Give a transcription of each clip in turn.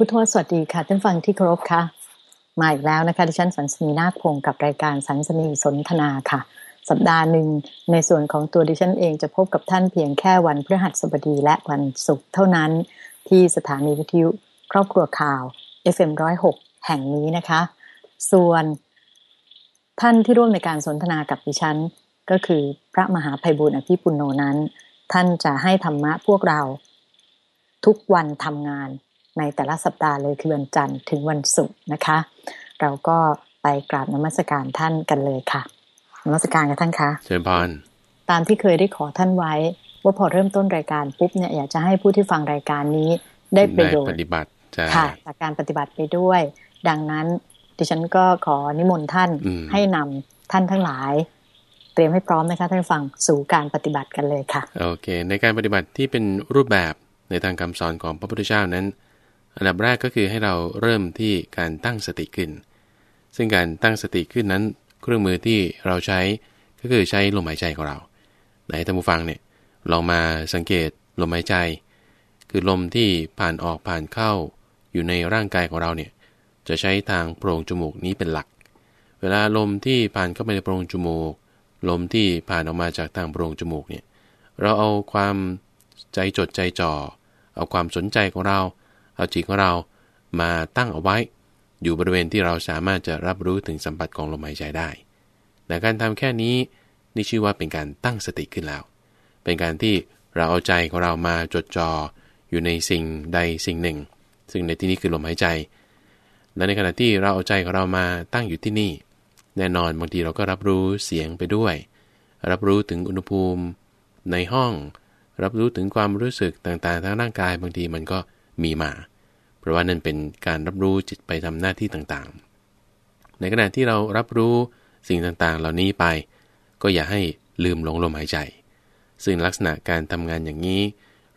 พุทโธสวัสดีค่ะท่านฟังที่เคารพค่ะ มาอีกแล้วนะคะดิฉันสันสนีนาคพงศ์กับรายการสันสนีสนทนาค่ะ สัปดาห์หนึ่งในส่วนของตัวดิฉันเองจะพบกับท่านเพียงแค่วันพฤหัสบดีและวันศุกร์เท่านั้น ที่สถานีวิทยุครอบครัวข่าว FM106 แห่งนี้นะคะ ส่วนท่านที่ร่วมในการสนทนากับดิฉัน ก็คือพระมหาภัยบุญอภิปุโนนั้น ท่านจะให้ธรรมะพวกเรา ทุกวันทำงาน ในแต่ละสัปดาห์เลยคือวันจันทร์ถึงวันศุกร์นะคะ เราก็ไปกราบนมัสการท่านกันเลยค่ะนมัสการกับท่านคะเชิญพรตามที่เคยได้ขอท่านไว้ ว่าพอเริ่มต้นรายการปุ๊บเนี่ยอยากจะให้ผู้ที่ฟังรายการนี้ได้ประโยชน์ปฏิบัติค่ะจากการปฏิบัติไปด้วย ดังนั้นดิฉันก็ขอนิมนต์ท่านให้นำท่านทั้งหลาย เตรียมให้พร้อมนะคะท่านฟังสู่การปฏิบัติกันเลยค่ะ โอเค ในการปฏิบัติที่เป็นรูปแบบในทางคำสอนของพระพุทธเจ้านั้น อันดับแรกก็คือให้เราเริ่มที่การตั้งสติขึ้น ซึ่งการตั้งสติขึ้นนั้น เครื่องมือที่เราใช้ก็คือใช้ลมหายใจของเราไหนท่านผู้ฟังเนี่ยลองมาสังเกตลมหายใจ คือลมที่ผ่านออกผ่านเข้าอยู่ในร่างกายของเราเนี่ยจะใช้ทางโพรงจมูกนี้เป็นหลัก เวลาลมที่ผ่านเข้าไปในโพรงจมูก ลมที่ผ่านออกมาจากทางโพรงจมูกเนี่ยเราเอาความใจจดใจจ่อเอาความสนใจของเรา เอาจิตของเรามาตั้งเอาไว้ อยู่บริเวณที่เราสามารถจะรับรู้ถึงสัมผัสของลมหายใจได้แต่การทำแค่นี้นี่ชื่อว่าเป็นการตั้งสติขึ้นแล้ว เป็นการที่เราเอาใจของเรามาจดจ่ออยู่ในสิ่งใดสิ่งหนึ่ง ซึ่งในที่นี้คือลมหายใจ และในขณะที่เราเอาใจของเรามาตั้งอยู่ที่นี่ แน่นอนบางทีเราก็รับรู้เสียงไปด้วย รับรู้ถึงอุณหภูมิ ในห้อง รับรู้ถึงความรู้สึกต่างๆทางร่างกายบางทีมันก็ มีมา เพราะว่านั่นเป็นการรับรู้จิตไปทำหน้าที่ต่างๆ ในขณะที่เรารับรู้สิ่งต่างๆ เหล่านี้ไป ก็อย่าให้ลืมหลงลมหายใจ ซึ่งลักษณะการทำงานอย่างนี้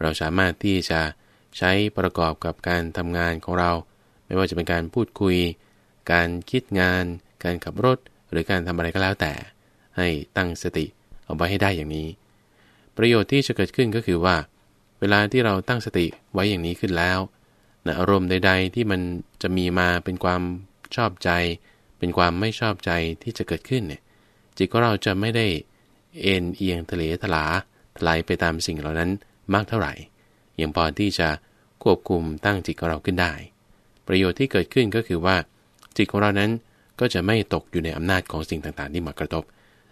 เราสามารถที่จะใช้ประกอบกับการทำงานของเรา ไม่ว่าจะเป็นการพูดคุย การคิดงาน การขับรถ หรือการทำอะไรก็แล้วแต่ ให้ตั้งสติเอาไว้ให้ได้อย่างนี้ ประโยชน์ที่จะเกิดขึ้นก็คือว่า เวลาที่เราตั้งสติไว้อย่างนี้ขึ้นแล้วนะอารมณ์ใด ๆ ที่มันจะมีมาเป็นความชอบใจ เป็นความไม่ชอบใจที่จะเกิดขึ้นเนี่ยจิตของเราจะไม่ได้เอ็นเอียงทะเลทลาทลายไปตามสิ่งเหล่านั้นมากเท่าไหร่อย่างพอที่จะควบคุมตั้งจิตของเราขึ้นได้ ประโยชน์ที่เกิดขึ้นก็คือว่า จิตของเรานั้นก็จะไม่ตกอยู่ในอำนาจของสิ่งต่างๆ ที่มากระทบ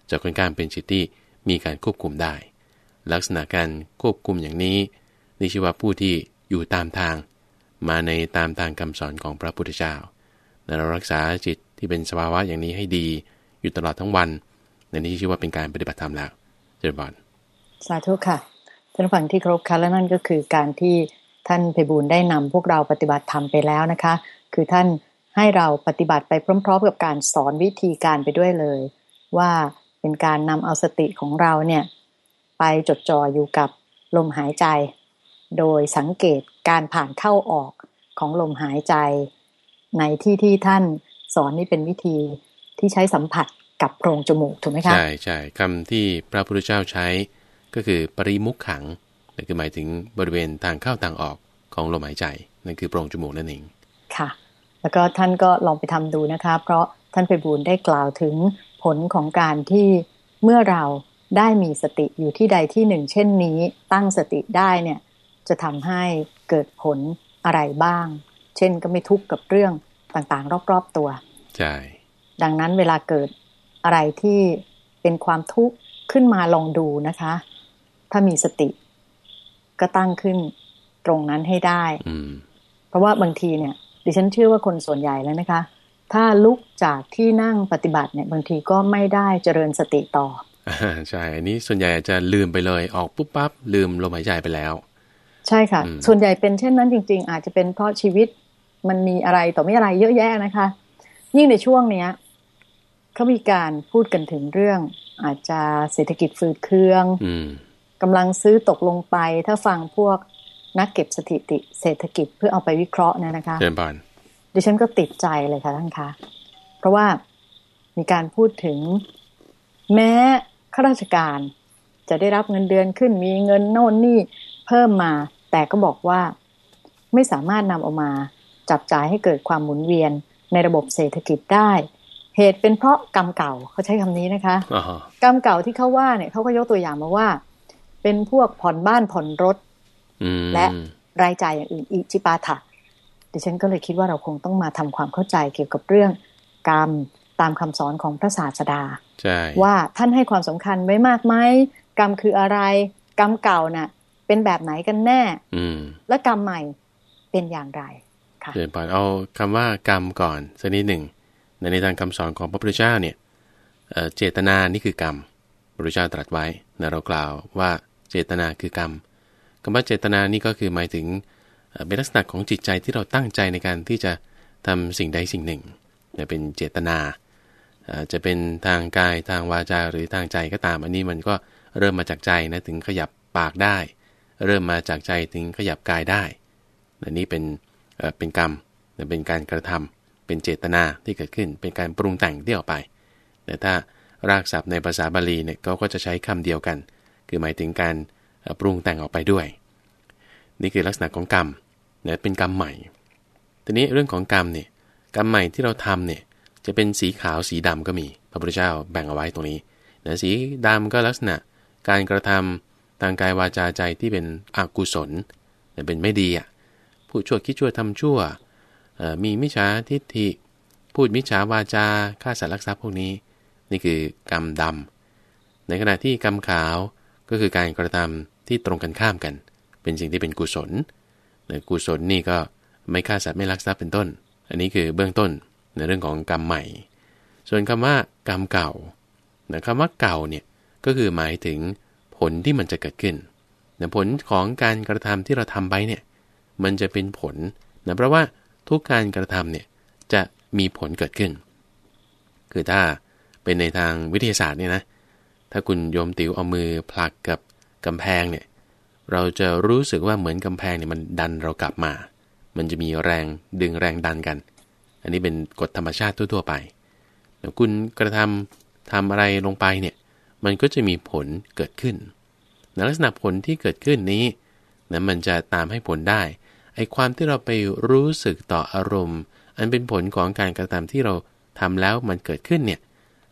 จะเป็นการเป็นจิตที่มีการควบคุมได้ ลักษณะการควบคุมอย่างนี้นี่ชื่อว่าผู้ที่อยู่ตามทาง มาในตามทางคำสอนของพระพุทธเจ้าเรารักษาจิตที่เป็นสภาวะอย่างนี้ให้ดี อยู่ตลอดทั้งวันในนี้ชื่อว่าเป็นการปฏิบัติธรรมแล้วเจริญบอลสาธุค่ะท่านฟังที่ครบค่ะและนั่นก็คือการที่ท่านเพบูลได้นำพวกเราปฏิบัติธรรมไปแล้วนะคะ คือท่านให้เราปฏิบัติไปพร้อม ๆ กับการสอนวิธีการไปด้วยเลย ว่าเป็นการนำเอาสติของเราเนี่ย ไปจดจ่ออยู่กับลมหายใจ โดยสังเกตการผ่านเข้าออกของลมหายใจ ในที่ที่ท่านสอนนี่เป็นวิธีที่ใช้สัมผัสกับโพรงจมูกถูกไหมคะใช่ใช่คำที่พระพุทธเจ้าใช้ก็คือปริมุขขังนั่นคือหมายถึงบริเวณทางเข้าทางออกของลมหายใจนั่นคือโพรงจมูกนั่นเองค่ะ แล้วก็ท่านก็ลองไปทำดูนะคะ เพราะท่านไปบูลได้กล่าวถึงผลของการที่เมื่อเรา ได้มีสติอยู่ที่ใดที่หนึ่ง เช่นนี้ ตั้งสติได้เนี่ยจะทำให้เกิดผลอะไรบ้าง เช่นก็ไม่ทุกข์กับเรื่องต่างๆ รอบๆตัวใช่ดังนั้นเวลาเกิดอะไรที่เป็นความทุกข์ขึ้นมาลองดูนะคะ ถ้ามีสติ ก็ตั้งขึ้นตรงนั้นให้ได้เพราะว่าบางทีเนี่ย ดิฉันเชื่อว่าคนส่วนใหญ่แล้วนะคะ ถ้าลุกจากที่นั่งปฏิบัติเนี่ย บางทีก็ไม่ได้เจริญสติต่อ ใช่อันนี้ส่วนใหญ่จะลืมไปเลยออกปุ๊บปั๊บลืมลมหายใจไปแล้ว ใช่ค่ะ ส่วนใหญ่เป็นเช่นนั้นจริง ๆ อาจจะเป็นเพราะชีวิตมันมีอะไรต่อไม่อะไรเยอะแยะนะคะ ยิ่งในช่วงเนี้ยเขามีการพูดกันถึงเรื่อง อาจจะเศรษฐกิจฟืดเครื่องกำลังซื้อตกลงไป ถ้าฟังพวกนักเก็บสถิติเศรษฐกิจเพื่อเอาไปวิเคราะห์เนี่ยนะคะเชิญบานดิฉันก็ติดใจเลยค่ะท่านคะ เพราะว่ามีการพูดถึง แม้ ข้าราชการ จะได้รับเงินเดือนขึ้นมีเงินโน่นนี่เพิ่มมา แต่ก็บอกว่าไม่สามารถนำออกมาจับจ่ายให้เกิดความหมุนเวียนในระบบเศรษฐกิจได้ เหตุเป็นเพราะกรรมเก่าเขาใช้คำนี้นะคะอ๋อกรรมเก่าที่เขาว่าเนี่ยเขาก็ยกตัวอย่างมาว่า เป็นพวกผ่อนบ้านผ่อนรถอืมและรายจ่ายอย่างอื่นอิจิปาถะดิฉันก็เลยคิดว่าเราคงต้องมาทำความเข้าใจเกี่ยวกับเรื่องกรรมตามคำสอนของพระศาสดาใช่ ว่าท่านให้ความสำคัญไว้มากไหมกรรมคืออะไร กรรมเก่าน่ะ เป็นแบบไหนกันแน่ อืมและกรรมใหม่เป็นอย่างไรค่ะเดี๋ยวปอนเอาคำว่ากรรมก่อนสักนิดหนึ่งในในทางคำสอนของพระพุทธเจ้าเนี่ยเอ่อเจตนานี่คือกรรมพระพุทธเจ้าตรัสไว้นะเรากล่าวว่าเจตนาคือกรรมคำว่าเจตนานี่ก็คือหมายถึงเอ่อเป็นลักษณะของจิตใจที่เราตั้งใจในการที่จะทำสิ่งใดสิ่งหนึ่งเนี่ยเป็นเจตนาเอ่อ จะเป็นทางกายทางวาจาหรือทางใจก็ตามอันนี้มันก็เริ่มมาจากใจนะถึงขยับปากได้ เริ่มมาจากใจถึงขยับกายได้อันนี้เป็นเป็นกรรมเป็นการกระทำเป็นเจตนาที่เกิดขึ้น เป็นการปรุงแต่งที่ออกไป แต่ถ้ารากศัพท์ในภาษาบาลีเนี่ยเขาก็จะใช้คำเดียวกัน คือหมายถึงการปรุงแต่งออกไปด้วย นี่คือลักษณะของกรรมเนี่ยเป็นกรรมใหม่ ทีนี้เรื่องของกรรมเนี่ยกรรมใหม่ที่เราทำเนี่ย จะเป็นสีขาวสีดำก็มี พระพุทธเจ้าแบ่งเอาไว้ตรงนี้นะสีดำก็ลักษณะการกระทำทางกายวาจาใจที่เป็นอกุศลเป็นไม่ดีอะพูดชั่วคิดชั่วทำชั่วมีมิจฉาทิฏฐิ พูดมิจฉาวาจาฆ่าสัตว์ลักทรัพย์พวกนี้ นี่คือกรรมดำในขณะที่กรรมขาวก็คือการกระทำที่ตรงกันข้ามกัน เป็นสิ่งที่เป็นกุศลนะกุศลนี่ก็ไม่ฆ่าสัตว์ไม่ลักทรัพย์เป็นต้น อันนี้คือเบื้องต้น ในเรื่องของกรรมใหม่ ส่วนคำว่ากรรมเก่านะคำว่าเก่าเนี่ยก็คือหมายถึงผลที่มันจะเกิดขึ้นนะผลของการกระทำที่เราทำไปเนี่ยมันจะเป็นผลนะเพราะว่าทุกการกระทำเนี่ยจะมีผลเกิดขึ้น คือถ้าเป็นในทางวิทยาศาสตร์เนี่ยนะ ถ้าคุณโยมติ๋วเอามือผลักกับกำแพงเนี่ย เราจะรู้สึกว่าเหมือนกำแพงเนี่ยมันดันเรากลับมา มันจะมีแรงดึงแรงดันกัน นนี้เป็นกฎธรรมชาติทั่ว ๆ ไปแล้วคุณกระทำทำอะไรลงไปเนี่ย มันก็จะมีผลเกิดขึ้นในลักษณะผลที่เกิดขึ้นนี้นะมันจะตามให้ผลได้ ไอ้ความที่เราไปรู้สึกต่ออารมณ์ อันเป็นผลของการกระทำที่เราทำแล้วมันเกิดขึ้นเนี่ย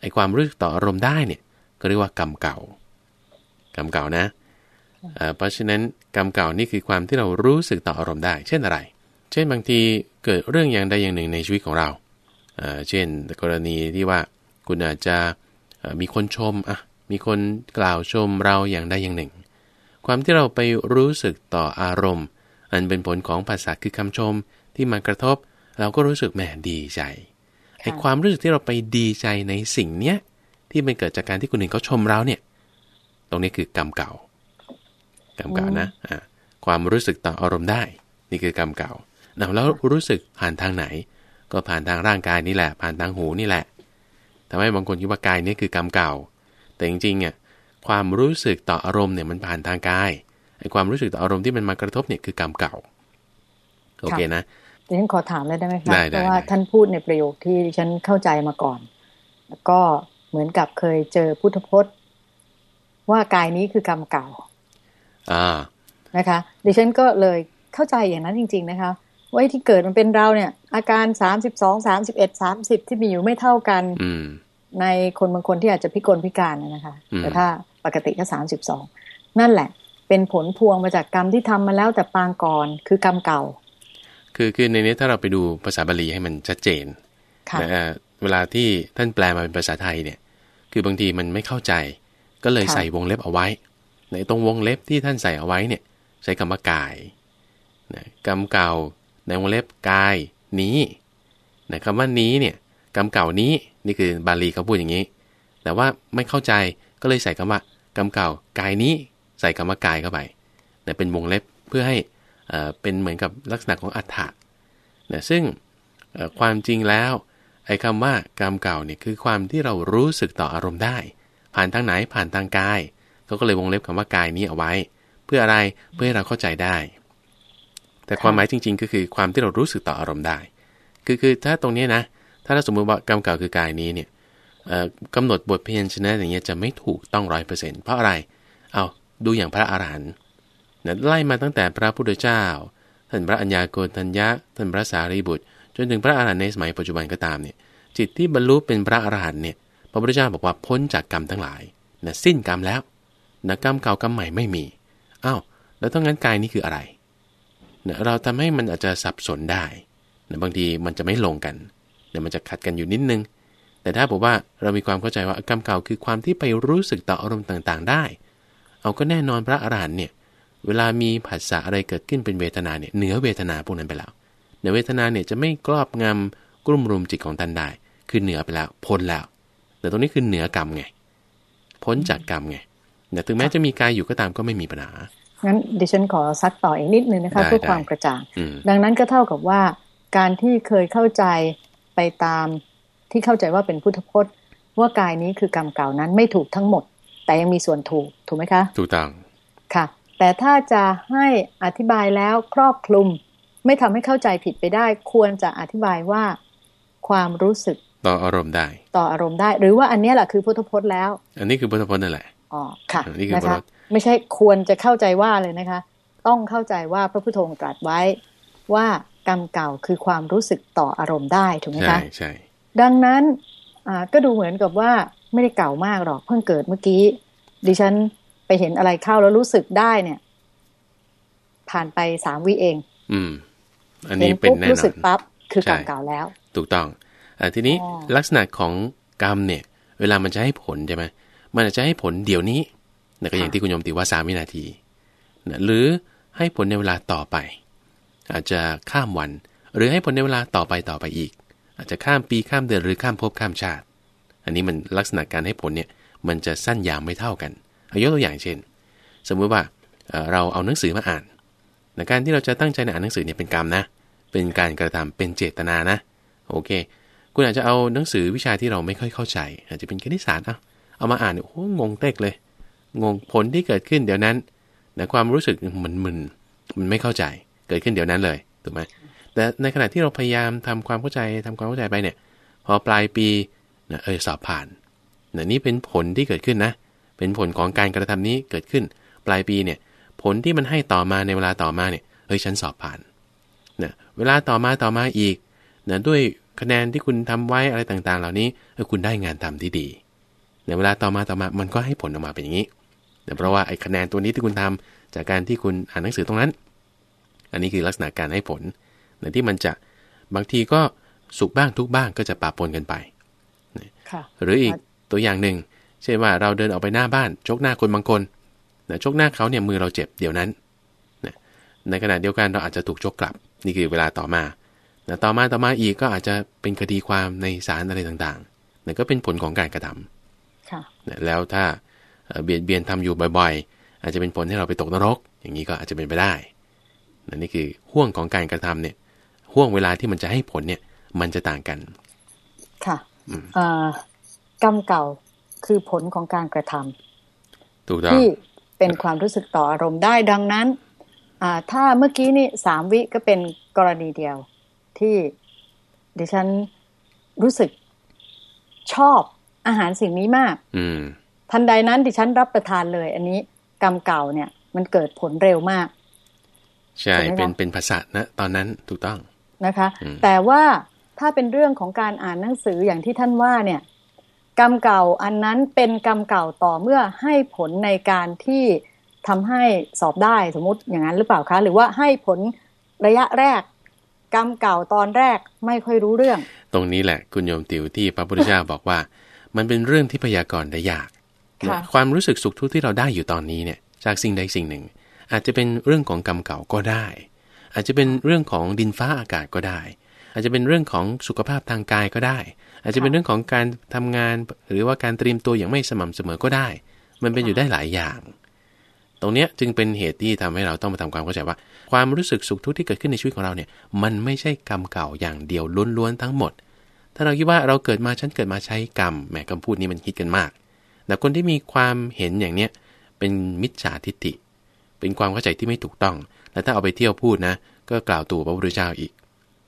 ไอ้ความรู้สึกต่ออารมณ์ได้เนี่ยก็เรียกว่ากรรมเก่า กรรมเก่านะอ่อเพราะฉะนั้นกรรมเก่านี่คือความที่เรารู้สึกต่ออารมณ์ได้ เช่นอะไร เช่นบางทีเกิดเรื่องอย่างใดอย่างหนึ่งในชีวิตของเรา เช่นกรณีที่ว่าคุณอาจจะมีคนชมอะมีคนกล่าวชมเราอย่างใดอย่างหนึ่ง ความที่เราไปรู้สึกต่ออารมณ์ อันเป็นผลของภาษาคือคำชมที่มากระทบ เราก็รู้สึกแหมดีใจไอ้ความรู้สึกที่เราไปดีใจในสิ่งเนี้ยที่มันเกิดจากการที่คนอื่นเขาชมเราเนี่ย ตรงนี้คือกรรมเก่ากรรมเก่านะอ่าความรู้สึกต่ออารมณ์ได้ นี่คือกรรมเก่า เอาแล้วรู้สึกผ่านทางไหน ก็ผ่านทางร่างกายนี่แหละ ผ่านทางหูนี่แหละทำให้บางคนคิดว่ากายนี่คือกรรมเก่า แต่จริงๆอะความรู้สึกต่ออารมณ์เนี่ยมันผ่านทางกายไอ้ความรู้สึกต่ออารมณ์ที่มันมากระทบเนี่ยคือกรรมเก่าโอเคนะดิฉันขอถามเลยได้ไหมคะได้ได้เพราะว่าได้ท่านพูดในประโยคที่ดิฉันเข้าใจมาก่อน แล้วก็เหมือนกับเคยเจอพุทธพจน์ ว่ากายนี้คือกรรมเก่า อ่านะคะ ดิฉันก็เลยเข้าใจอย่างนั้นจริง ๆ นะคะว่า ไอ้ที่เกิดมันเป็นเราเนี่ย อาการสามสิบสองสามสิบเอ็ดสามสิบที่มีอยู่ไม่เท่ากันอืมในคนบางคนที่อาจจะพิกลพิการนะนะคะอืมแต่ถ้าปกติก็สามสิบสองนั่นแหละ เป็นผลพวงมาจากกรรมที่ทำมาแล้วแต่ปางก่อนคือกรรมเก่า คือคือในนี้ถ้าเราไปดูภาษาบาลีให้มันชัดเจนค่ะนะเอ่อเวลาที่ท่านแปลมาเป็นภาษาไทยเนี่ย คือบางทีมันไม่เข้าใจ ก็เลยค่ะใส่วงเล็บเอาไว้ ในตรงวงเล็บที่ท่านใส่เอาไว้เนี่ย ใช้คำว่ากายนะกรรมเก่า ในวงเล็บกายนี้นะคำว่านี้เนี่ยกรรมเก่านี้นี่คือบาลีเขาพูดอย่างนี้ แต่ว่าไม่เข้าใจก็เลยใส่คำว่ากรรมเก่ากายนี้ ใส่คำว่ากายเข้าไปนะเป็นวงเล็บเพื่อให้เอ่อเป็นเหมือนกับลักษณะของอัฏฐะนะซึ่งความจริงแล้วไอ้คำว่ากรรมเก่าเนี่ยคือความที่เรารู้สึกต่ออารมณ์ได้ ผ่านทางไหนผ่านทางกายเขาก็เลยวงเล็บคำว่ากายนี้เอาไว้ เพื่ออะไรเพื่อให้เราเข้าใจได้ แต่ความหมายจริง ๆ ก็คือความที่เรารู้สึกต่ออารมณ์ได้ คือคือถ้าตรงเนี้ยนะ ถ้าเราสมมติว่ากรรมเก่าคือกายนี้เนี่ยเอ่อกำหนดบทเพียนชนะอย่างเงี้ยจะไม่ถูกต้องร้อยเปอร์เซ็นต์เพราะอะไร เอาดูอย่างพระอาหารหันต์นะไล่มาตั้งแต่พระพุทธเจ้า ท่านพระอัญญาโกณทัญญะ ท่านพระสารีบุตร จนถึงพระอรหันต์ในสมัยปัจจุบันก็ตามเนี่ย จิตที่บรรลุเป็นพระอรหันต์เนี่ย พระพุทธเจ้าบอกว่าพ้นจากกรรมทั้งหลายนะสิ้นกรรมแล้วนะกรรมเก่ากรรมใหม่ไม่มี อ้าว แล้วต้องงั้นกายนี้คืออะไร นะเราทำให้มันอาจจะสับสนได้นะบางทีมันจะไม่ลงกันเดี๋ยวมันจะขัดกันอยู่นิดนึง แต่ถ้าบอกว่าเรามีความเข้าใจว่ากรรมเก่าคือความที่ไปรู้สึกต่ออารมณ์ต่างๆ ได้ เอาก็แน่นอนพระอรหันต์เนี่ยเวลามีผัสสะอะไรเกิดขึ้นเป็นเวทนาเนี่ยเหนือเวทนาพวกนั้นไปแล้วเหนือเวทนาเนี่ยจะไม่กรอบงำกลุ่มรุมจิตของท่านได้ คือเหนือไปแล้วพ้นแล้ว แต่ตรงนี้คือเหนือกรรมไง พ้นจากกรรมไงแต่ถึงแม้จะมีกายอยู่ก็ตามก็ไม่มีปัญหา งั้นดิฉันขอซักต่ออีกนิดนึงนะคะได้เพื่อได้ความกระจ่างอืมดังนั้นก็เท่ากับว่าการที่เคยเข้าใจไปตามที่เข้าใจว่าเป็นพุทธพจน์ ว่ากายนี้คือกรรมเก่านั้นไม่ถูกทั้งหมด แต่ยังมีส่วนถูกถูกไหมคะถูกต้องค่ะ แต่ถ้าจะให้อธิบายแล้วครอบคลุม ไม่ทำให้เข้าใจผิดไปได้ ควรจะอธิบายว่าความรู้สึกต่ออารมณ์ได้ ต่ออารมณ์ได้ หรือว่าอันเนี้ยแหละคือพุทธพจน์แล้ว อันนี้คือพุทธพจน์นั่นแหละอ๋อค่ะอันนี้คือนะพุทธคะพจน์ ไม่ใช่ควรจะเข้าใจว่าเลยนะคะ ต้องเข้าใจว่าพระพุทโธตรัสไว้ว่ากรรมเก่าคือความรู้สึกต่ออารมณ์ได้ถูกไหมใช่คะใช่ดังนั้นอ่าก็ดูเหมือนกับว่าไม่ได้เก่ามากหรอกเพิ่งเกิดเมื่อกี้ ดิฉันไปเห็นอะไรเข้าแล้วรู้สึกได้เนี่ย ผ่านไปสามวิเอง อืม อันเห็นี้นเป็นปุ๊บแน่รู้นอสึกนปั๊บคือกรรมใช่เก่าแล้ว ถูกต้องอ่าทีนี้อ๋อลักษณะของกรรมเนี่ย เวลามันจะให้ผลใช่ไหมมันอาจจะให้ผลเดี๋ยวนี้ นะก็อย่างที่คุณโยมติว่าสามวินาทีนะหรือให้ผลในเวลาต่อไป อาจจะข้ามวัน หรือให้ผลในเวลาต่อไปต่อไปอีก อาจจะข้ามปีข้ามเดือนหรือข้ามภพข้ามชาติ อันนี้มันลักษณะการให้ผลเนี่ยมันจะสั้นยาวไม่เท่ากันเอายกตัวอย่างเช่น สมมุติว่าเอ่อเราเอาหนังสือมาอ่านนะการที่เราจะตั้งใจในอ่านหนังสือเนี่ยเป็นกรรมนะ เป็นการกระทำเป็นเจตนานะ โอเค คุณอาจจะเอาหนังสือวิชาที่เราไม่ค่อยเข้าใจ อาจจะเป็นคณิตศาสตร์เอาเอามาอ่านเนี่ยโอ้โหงงเต็กเลย งงผลที่เกิดขึ้นเดี๋ยวนั้นนะความรู้สึกมันมึนมันไม่เข้าใจเกิดขึ้นเดี๋ยวนั้นเลยถูกไหมแต่ในขณะที่เราพยายามทำความเข้าใจทำความเข้าใจไปเนี่ย พอปลายปีนะเออสอบผ่านนะนี่เป็นผลที่เกิดขึ้นนะ เป็นผลของการกระทำนี้เกิดขึ้น ปลายปีเนี่ยผลที่มันให้ต่อมาในเวลาต่อมาเนี่ยเฮ้ยฉันสอบผ่านนะเวลาต่อมาต่อมาอีกนะด้วยคะแนนที่คุณทำไว้อะไรต่างๆ เหล่านี้เออคุณได้งานทำที่ดีในเวลาต่อมาต่อมามันก็ให้ผลออกมาเป็นอย่างนี้ เพราะว่าไอ้คะแนนตัวนี้ที่คุณทำจากการที่คุณอ่านหนังสือตรงนั้น อันนี้คือลักษณะการให้ผลนะที่มันจะบางทีก็สุขบ้างทุกข์บ้างก็จะปะปนกันไปค่ะหรืออีกตัวอย่างหนึ่งเช่นว่าเราเดินออกไปหน้าบ้านชกหน้าคนบางคนนะชกหน้าเขาเนี่ยมือเราเจ็บเดี๋ยวนั้นนะในขณะเดียวกันเราอาจจะถูกชกกลับนี่คือเวลาต่อมานะต่อมาต่อมาอีกก็อาจจะเป็นคดีความในศาลอะไรต่างๆนั่นก็เป็นผลของการกระทำค่ะนะแล้วถ้า เอ่อเบียดเบียนทำอยู่บ่อยๆ อาจจะเป็นผลให้เราไปตกนรก อย่างนี้ก็อาจจะเป็นไปได้นะนี่คือห่วงของการกระทำเนี่ยห่วงเวลาที่มันจะให้ผลเนี่ย มันจะต่างกัน ค่ะอืมเอ่อกรรมเก่าคือผลของการกระทำถูกต้องที่เป็นความรู้สึกต่ออารมณ์ได้ดังนั้นอ่าถ้าเมื่อกี้นี่สามวิก็เป็นกรณีเดียว ที่ดิฉันรู้สึกชอบอาหารสิ่งนี้มาก อืม ทันใดนั้นดิฉันรับประทานเลย อันนี้กรรมเก่าเนี่ย มันเกิดผลเร็วมาก ใช่ถูกไหมคะเป็นเป็นภาษานะตอนนั้นถูกต้องนะคะอืมแต่ว่าถ้าเป็นเรื่องของการอ่านหนังสืออย่างที่ท่านว่าเนี่ย กรรมเก่าอันนั้นเป็นกรรมเก่าต่อเมื่อให้ผลในการที่ทำให้สอบได้สมมติอย่างนั้นหรือเปล่าคะ หรือว่าให้ผลระยะแรก กรรมเก่าตอนแรกไม่ค่อยรู้เรื่อง ตรงนี้แหละคุณโยมติวที่พระพุทธเจ้าบอกว่า มันเป็นเรื่องที่พยากรณ์ได้ยาก คความรู้สึกสุขทุกข์ที่เราได้อยู่ตอนนี้เนี่ยจากสิ่งใดสิ่งหนึ่ง อาจจะเป็นเรื่องของกรรมเก่าก็ได้ อาจจะเป็นเรื่องของดินฟ้าอากาศก็ได้ อาจจะเป็นเรื่องของสุขภาพทางกายก็ได้ อาจจะเป็นเรื่องของการทำงาน หรือว่าการเตรียมตัวอย่างไม่สม่ำเสมอก็ได้ มันเป็นอยู่ได้หลายอย่าง ตรงเนี้ยจึงเป็นเหตุที่ทำให้เราต้องมาทำความเข้าใจว่า ความรู้สึกสุขทุกข์ที่เกิดขึ้นในชีวิตของเราเนี่ยมันไม่ใช่กรรมเก่าอย่างเดียวล้วนๆทั้งหมด ถ้าเราคิดว่าเราเกิดมาฉันเกิดมาใช้กรรมแหมคำพูดนี้มันคิดกันมาก แต่คนที่มีความเห็นอย่างเนี้ยเป็นมิจฉาทิฏฐิ เป็นความเข้าใจที่ไม่ถูกต้อง และถ้าเอาไปเที่ยวพูดนะ ก็กล่าวตู่พระพุทธเจ้าอีก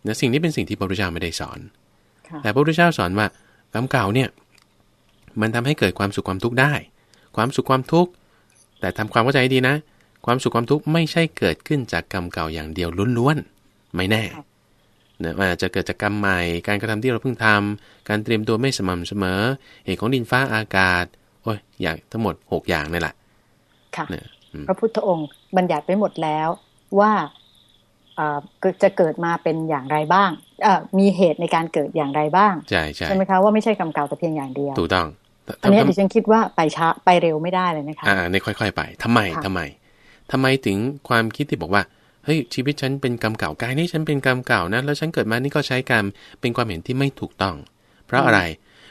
นะสิ่งนี้เป็นสิ่งที่พระพุทธเจ้าไม่ได้สอนค่ะแต่พระพุทธเจ้าสอนว่ากรรมเก่าเนี่ย มันทำให้เกิดความสุขความทุกข์ได้ ความสุขความทุกข์แต่ทำความเข้าใจให้ดีนะ ความสุขความทุกข์ไม่ใช่เกิดขึ้นจากกรรมเก่าอย่างเดียวล้วนๆไม่แน่นะมันอาจจะเกิดจากกรรมใหม่ การกระทำที่เราเพิ่งทำการเตรียมตัวไม่สม่ำเสมอ เหตุของดินฟ้าอากาศ โอ้ยอย่างทั้งหมด6อย่างนี่แหละค่ะเนี่ยอืมพระพุทธองค์บัญญัติไว้หมดแล้วว่าเอ่อจะเกิดมาเป็นอย่างไรบ้างเอ่อมีเหตุในการเกิดอย่างไรบ้างใช่ใช่ใช่ไหมคะว่าไม่ใช่กรรมเก่าแต่เพียงอย่างเดียวถูกต้องแต่อันเนี้ยทำดิฉันคิดว่าไปช้าไปเร็วไม่ได้เลยนะคะอ่าในค่อย ๆ ไปทำไมค่ะทำไมทำไมถึงความคิดที่บอกว่าเฮ้ยชีวิตฉันเป็นกรรมเก่ากายนี้ฉันเป็นกรรมเก่านะแล้วฉันเกิดมานี่ก็ใช้กรรมเป็นความเห็นที่ไม่ถูกต้อง เพราะอะไร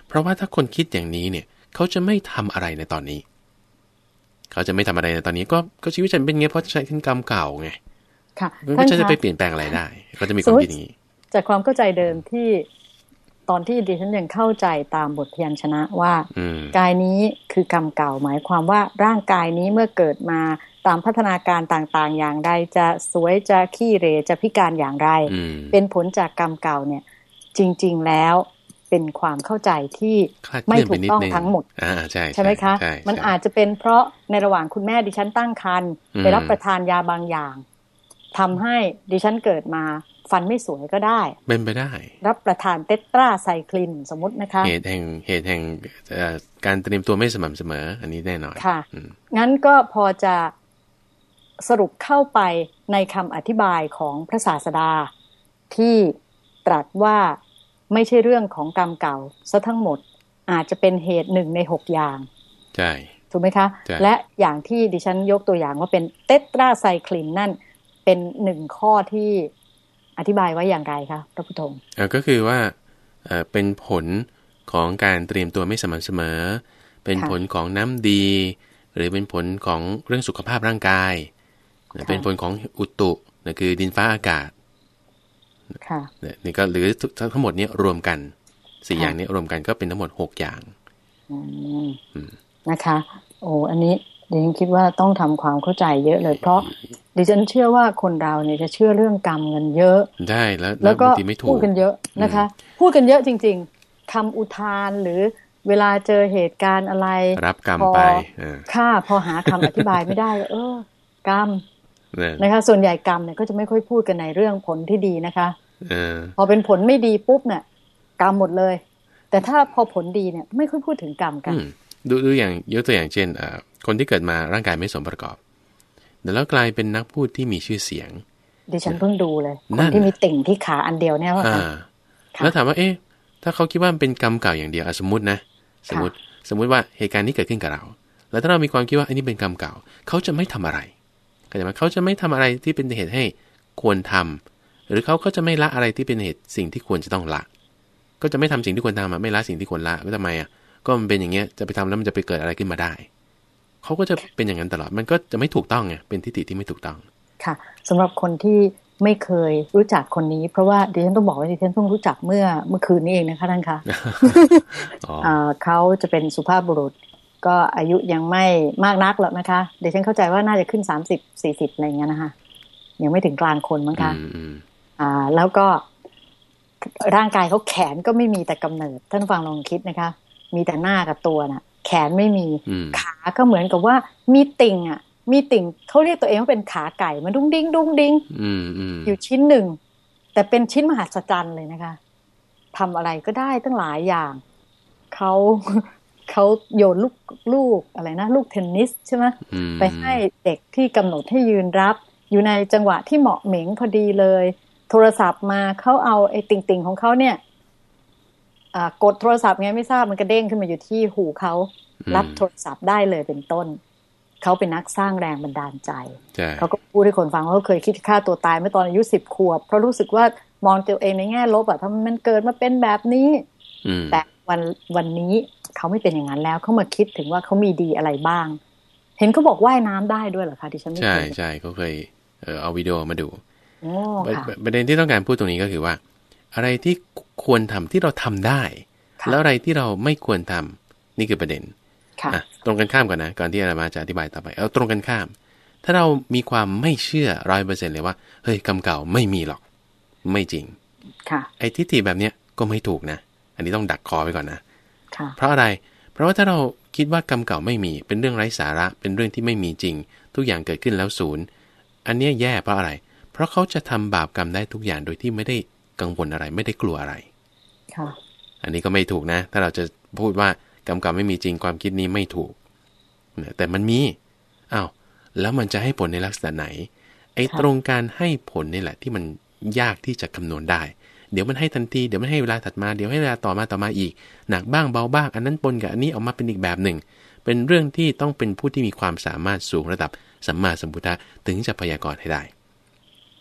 เพราะว่าถ้าคนคิดอย่างนี้เนี่ย เขาจะไม่ทำอะไรในตอนนี้ เขาจะไม่ทำอะไรในตอนนี้ ก็ก็ชีวิตฉันเป็นไงเพราะใช้กรรมเก่าไงค่ะมันท่าก็นจะคะไปเปลี่ยนแปลงอะไรได้ ก็จะมีความคิดอย่างนี้ จากความเข้าใจเดิมที่ตอนที่ดิฉันยังเข้าใจตามบทพยัญชนะว่าอืมกายนี้คือกรรมเก่าหมายความว่าร่างกายนี้เมื่อเกิดมาตามพัฒนาการต่างๆ อย่างใดจะสวยจะขี้เหรจะพิการอย่างไรอืมเป็นผลจากกรรมเก่าเนี่ย จริง ๆแล้ว เป็นความเข้าใจที่คลาดเคไม่ลื่อนไปถูกนิดต้องนึงทั้งหมดอ่าใช่ใช่ไหมคะใช่มันใช่อาจจะเป็นเพราะในระหว่างคุณแม่ดิฉันตั้งครรภ์อืมไปรับประทานยาบางอย่างทำให้ดิฉันเกิดมาฟันไม่สวยก็ได้ เป็นไปได้ รับประทานเตตราไซคลินสมมตินะคะ เหตุแห่งเหตุแห่งเอ่อการเตรียมตัวไม่สม่ำเสมอ อันนี้แน่นอนค่ะอืมงั้นก็พอจะสรุปเข้าไปในคำอธิบายของพระศาสดาที่ตรัสว่า ไม่ใช่เรื่องของกรรมเก่าซะทั้งหมดอาจจะเป็นเหตุหนึ่งในหกอย่างใช่ถูกไหมคะใช่และอย่างที่ดิฉันยกตัวอย่างว่าเป็นเตตราไซคลินนั่นเป็นหนึ่งข้อที่อธิบายไว้อย่างไรคะพระพุทธองค์เอ่อก็คือว่าเอ่อเป็นผลของการเตรียมตัวไม่สม่ำเสมอ เป็นค่ะผลของน้ำดี หรือเป็นผลของเรื่องสุขภาพร่างกายค่ะเป็นผลของอุตุนะคือดินฟ้าอากาศ ค่ะเนี่ยนี่ก็หรือทั้งหมดเนี้รวมกันสี่ค่ะอย่างนี้รวมกันก็เป็นทั้งหมดหกอย่างอืมอืมนะคะ โอ้อันนี้ดิฉันคิดว่าต้องทำความเข้าใจเยอะเลย เพราะดิฉันเชื่อว่าคนเราเนี่ยจะเชื่อเรื่องกรรมกันเยอะได้แล้ว แล้วก็บางทีไม่ถูพูกดกันเยอะนะคะ พูดกันเยอะจริง ๆคำอุทานหรือเวลาเจอเหตุการณ์อะไร รับกรรมพอไปเออค่าพอหาคำอธิบายไม่ได้ก็เออกรรมเนี่ยนะคะ ส่วนใหญ่กรรมเนี่ยก็จะไม่ค่อยพูดกันในเรื่องผลที่ดีนะคะเออพอเป็นผลไม่ดีปุ๊บเนี่ยกรรมหมดเลย แต่ถ้าพอผลดีเนี่ย ไม่ค่อยพูดถึงกรรมกันอืมดูดูอย่างยกตัวอย่างเช่นเอ่อคนที่เกิดมาร่างกายไม่สมประกอบแต่แล้วกลายเป็นนักพูดที่มีชื่อเสียงดิฉันเพิ่งดูเลยคนั่นนที่มีติ่งที่ขาอันเดียวเนี่ยว่าอ่าค่ะแล้วถามว่าเอ๊ะถ้าเขาคิดว่ามันเป็นกรรมเก่าอย่างเดียวอะสมมตินะ สมมติสมมุติว่าเหตุการณ์นี้เกิดขึ้นกับเรา แล้วถ้าเรามีความคิดว่าอันนี้เป็นกรรมเก่า เขาจะไม่ทำอะไร เข้าใจไหมเขาจะไม่ทำอะไรที่เป็นเหตุให้ควรทำหรือเขาก็จะไม่ละอะไรที่เป็นเหตุสิ่งที่ควรจะต้องละ ก็จะไม่ทำสิ่งที่ควรทำอะไม่ละสิ่งที่ควรละก็ทำไมอะก็มันเป็นอย่างเงี้ยจะไปทำแล้วมันจะไปเกิดอะไรขึ้นมาได้เขาก็จะเป็นอย่างนั้นตลอดมันก็จะไม่ถูกต้องไงเป็นทิฏฐิที่ไม่ถูกต้อง ค่ะสำหรับคนที่ไม่เคยรู้จักคนนี้ เพราะว่าดิฉันต้องบอกว่าดิฉันเพิ่งรู้จักเมื่อเมื่อคืนนี้เองนะคะท่านคะอ๋ออ่าเขาจะเป็นสุภาพบุรุษ ก็อายุยังไม่มากนักหรอกนะคะ เดี๋ยวฉันเข้าใจว่าน่าจะขึ้นสามสิบสี่สิบอะไรอย่างเงี้ยนะคะ ยังไม่ถึงกลางคนมั้งคะอืมอืมอ่า แล้วก็ร่างกายเขาแขนก็ไม่มีแต่กำเนิด ท่านฟังลองคิดนะคะ มีแต่หน้ากับตัวน่ะ แขนไม่มีอืมขาก็เหมือนกับว่ามีติ่งอะ มีติ่งเขาเรียกตัวเองว่าเป็นขาไก่มันดุ้งดิ้งดุ้งดิ้งอืมอืมอยู่ชิ้นหนึ่ง แต่เป็นชิ้นมหัศจรรย์เลยนะคะทำอะไรก็ได้ตั้งหลายอย่างเขา เขาโยนลูกลูกอะไรนะ ลูกเทนนิสใช่ไหมอืมไปให้เด็กที่กำหนดให้ยืนรับ อยู่ในจังหวะที่เหมาะเหม็งพอดีเลย โทรศัพท์มาเขาเอาไอ้ติ่งติ่งๆของเขาเนี่ยอ่ากดโทรศัพท์ไงไม่ทราบมันกระเด้งขึ้นมาอยู่ที่หูเขาอืมรับโทรศัพท์ได้เลยเป็นต้นเขาเป็นนักสร้างแรงบันดาลใจใช่เขาก็พูดให้คนฟังว่าเขาเคยคิดฆ่าตัวตายเมื่อตอนอายุสิบขวบ เพราะรู้สึกว่ามองตัวเองในแง่ลบอะทำไมมันเกิดมาเป็นแบบนี้อืมแต่วันวันนี้ เขาไม่เป็นอย่างนั้นแล้วเขามาคิดถึงว่าเขามีดีอะไรบ้าง เห็นเขาบอกว่ายน้ำได้ด้วยเหรอคะดิฉันไม่ใช่เคยใช่เขาเคยเออเอาวิดีโอมาดูโอ้ประค่ะประประเด็นที่ต้องการพูดตรงนี้ก็คือว่า อะไรที่ควรทำที่เราทำได้ค่ะแล้วอะไรที่เราไม่ควรทำนี่คือประเด็นค่ะอะตรงกันข้ามก่อนนะก่อนที่อามาจะอธิบายต่อไปเอาตรงกันข้าม ถ้าเรามีความไม่เชื่อร้อยเปอร์เซ็นเลยว่าเฮ้ยกรรมเก่าไม่มีหรอก ไม่จริง ค่ะ ไอ้ทิฏฐิแบบเนี้ยก็ไม่ถูกนะ อันนี้ต้องดักคอไว้ก่อนนะค่ะ เพราะอะไร เพราะว่าถ้าเราคิดว่ากรรมเก่าไม่มีเป็นเรื่องไร้สาระเป็นเรื่องที่ไม่มีจริง ทุกอย่างเกิดขึ้นแล้วศูนย์อันเนี้ยแย่เพราะอะไร เพราะเขาจะทำบาปกรรมได้ทุกอย่างโดยที่ไม่ได้กังวลอะไรไม่ได้กลัวอะไรค่ะอันนี้ก็ไม่ถูกนะ ถ้าเราจะพูดว่ากรรมเก่าไม่มีจริงความคิดนี้ไม่ถูกนะแต่มันมีอ้าวแล้วมันจะให้ผลในลักษณะไหนไอ้ค่ะตรงการให้ผลนี่แหละที่มันยากที่จะคำนวณได้ เดี๋ยวมันให้ทันทีเดี๋ยวมันให้เวลาถัดมาเดี๋ยวให้เวลาต่อมาต่อมาอีก หนักบ้างเบาบ้าง อันนั้นปนกับอันนี้ออกมาเป็นอีกแบบหนึ่ง เป็นเรื่องที่ต้องเป็นผู้ที่มีความสามารถสูงระดับสัมมาสัมพุทธะถึงจะพยากรณ์ให้ได้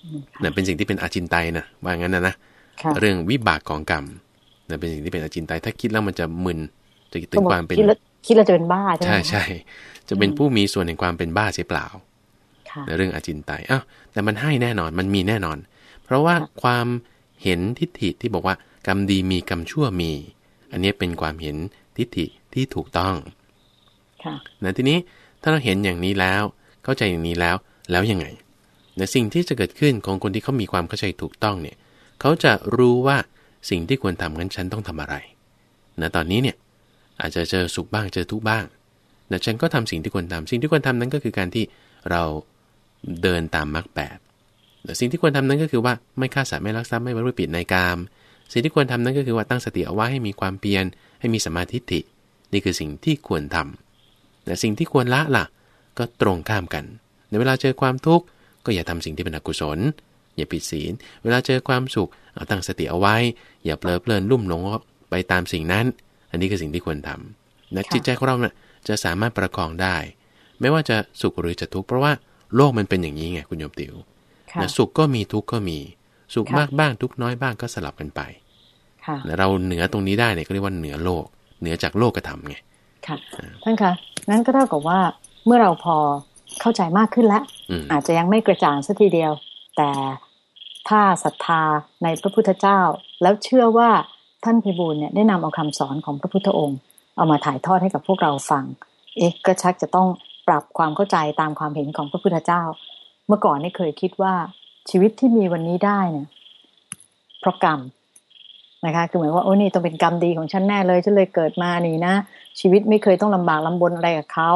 อืมค่ะนั่นเป็นสิ่งที่เป็นอาจินไตยนะว่างั้นนะนะค่ะเรื่องวิบากของกรรมนั่นเป็นสิ่งที่เป็นอาจินไตยถ้าคิดแล้วมันจะมึนจะถึก็งบอกความเป็นคิดแล้วคิดแล้วจะเป็นบ้าใช่ไหมใช่ใช่จะเป็นผู้มีส่วนแห่งความเป็นบ้าเสียเปล่าค่ะในเรื่องอาจินไตยอ้าวแต่มันให้แน่นอนมันมีแน่นอน เพราะว่าค่ะความ เห็นทิฏฐิที่บอกว่ากรรมดีมีกรรมชั่วมี อันนี้เป็นความเห็นทิฏฐิที่ถูกต้องค่ะนะทีนี้ถ้าเราเห็นอย่างนี้แล้ว เข้าใจอย่างนี้แล้วแล้วยังไงนะสิ่งที่จะเกิดขึ้นของคนที่เขามีความเข้าใจถูกต้องเนี่ยเขาจะรู้ว่าสิ่งที่ควรทำงั้นฉันต้องทำอะไรนะตอนนี้เนี่ยอาจจะเจอสุขบ้างเจอทุกข์บ้างนะฉันก็ทำสิ่งที่ควรทำสิ่งที่ควรทำนั้นก็คือการที่เราเดินตามมรรคแปดนะ สิ่งที่ควรทำนั้นก็คือว่าไม่ฆ่าสัตว์ไม่ลักทรัพย์ไม่ประพฤติผิดในกาม สิ่งที่ควรทำนั้นก็คือว่าตั้งสติเอาไว้ให้มีความเพียรให้มีสมาธิฐินี่คือสิ่งที่ควรทำแต่สิ่งที่ควรละล่ะ ก็ตรงข้ามกัน ในเวลาเจอความทุกข์ก็อย่าทำสิ่งที่เป็นอกุศล อย่าผิดศีล เวลาเจอความสุขเอาตั้งสติเอาไว้ อย่าเพลิดเพลินลุ่มหลงไปตามสิ่งนั้น อันนี้คือสิ่งที่ควรทำนะค่ะจิตใจของเราเนี่ยจะสามารถประคองได้ ไม่ว่าจะสุขหรือจะทุกข์เพราะว่าโลกมันเป็นอย่างนี้ไงคุณโยมติวค่ะ นะสุขก็มีทุกข์ก็มี สุขค่ะมากบ้างทุกข์น้อยบ้างก็สลับกันไปค่ะนะเราเหนือตรงนี้ได้เนี่ยก็เรียกว่าเหนือโลก เหนือจากโลกกระทำไงค่ะท่านคะงั้นก็เท่ากับว่าเมื่อเราพอเข้าใจมากขึ้นแล้วอืมอาจจะยังไม่กระจ่างสัทีเดียว แต่ถ้าศรัทธาในพระพุทธเจ้า แล้วเชื่อว่าท่านพิบูลเนี่ยได้นำเอาคำสอนของพระพุทธองค์ เอามาถ่ายทอดให้กับพวกเราฟัง เอ๊ะก็ชักจะต้องปรับความเข้าใจตามความเห็นของพระพุทธเจ้า เมื่อก่อนนี่เคยคิดว่าชีวิตที่มีวันนี้ได้เนี่ยเพราะกรรมนะคะคือหมายว่าโอ้นี่ต้องเป็นกรรมดีของฉันแน่เลยฉันเลยเกิดมานี่นะชีวิตไม่เคยต้องลำบากลำบนอะไรกับเขา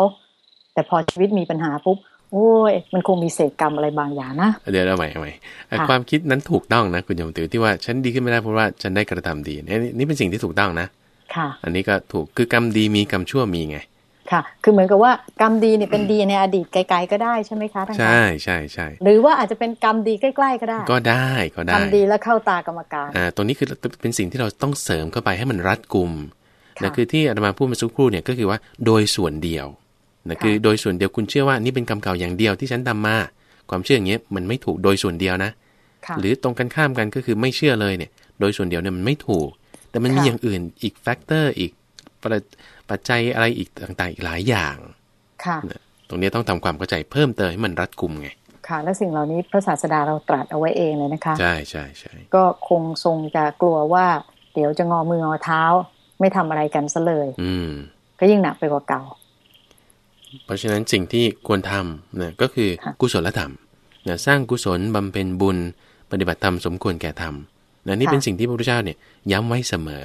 แต่พอชีวิตมีปัญหาปุ๊บโอ้ยมันคงมีเศษกรรมอะไรบางอย่างนะเดี๋ยวเอาใหม่เอาใหม่เอ่อค่ะความคิดนั้นถูกต้องนะคุณโยมติวที่ว่าฉันดีขึ้นไม่ได้เพราะว่าฉันได้กระทำดีเนี่ยนี่เป็นสิ่งที่ถูกต้องนะค่ะ อันนี้ก็ถูกคือกรรมดีมีกรรมชั่วมีไง ค่ะ คือเหมือนกับว่ากรรมดีเนี่ยเป็นดีในอดีตไกล ๆ ก็ได้ใช่ไหมคะท่านคะใช่ใช่ใช่หรือว่าอาจจะเป็นกรรมดีใกล้ๆก็ได้ ก็ได้ก็ได้ทำดีแล้วเข้าตากรรมการอ่าตรงนี้คือเป็นสิ่งที่เราต้องเสริมเข้าไปให้มันรัดกุมค่ะนะคือที่อาตมาพูดมาสักครู่เนี่ยก็คือว่าโดยส่วนเดียวนะค่ะคือโดยส่วนเดียวคุณเชื่อว่านี่เป็นกรรมเก่าอย่างเดียวที่ฉันทำมา ความเชื่ออย่างเงี้ยมันไม่ถูกโดยส่วนเดียวนะค่ะหรือตรงกันข้ามกันก็คือไม่เชื่อเลยเนี่ย โดยส่วนเดียวเนี่ยมันไม่ถูก แต่มันมีค่ะอย่างอื่นอีก factor อีก ปัจปัจจัยอะไรอีกต่าง ๆ อีกหลายอย่างค่ะตรงนี้ต้องทำความเข้าใจเพิ่มเติมให้มันรัดกุมไงค่ะ และสิ่งเหล่านี้พระศาสดาเราตรัสเอาไว้เองเลยนะคะ ใช่ใช่ใช่ก็คงทรงจะกลัวว่า เดี๋ยวจะงอมืองอเท้า ไม่ทำอะไรกันซะเลย อืม ก็ยิ่งหนักไปกว่าเก่า เพราะฉะนั้นสิ่งที่ควรทำนะก็คือค่ะกุศลธรรมนะสร้างกุศลบำเพ็ญบุญ ปฏิบัติธรรมสมควรแก่ธรรมนะนี่ค่ะเป็นสิ่งที่พระพุทธเจ้าเนี่ย ย้ำไว้เสมอ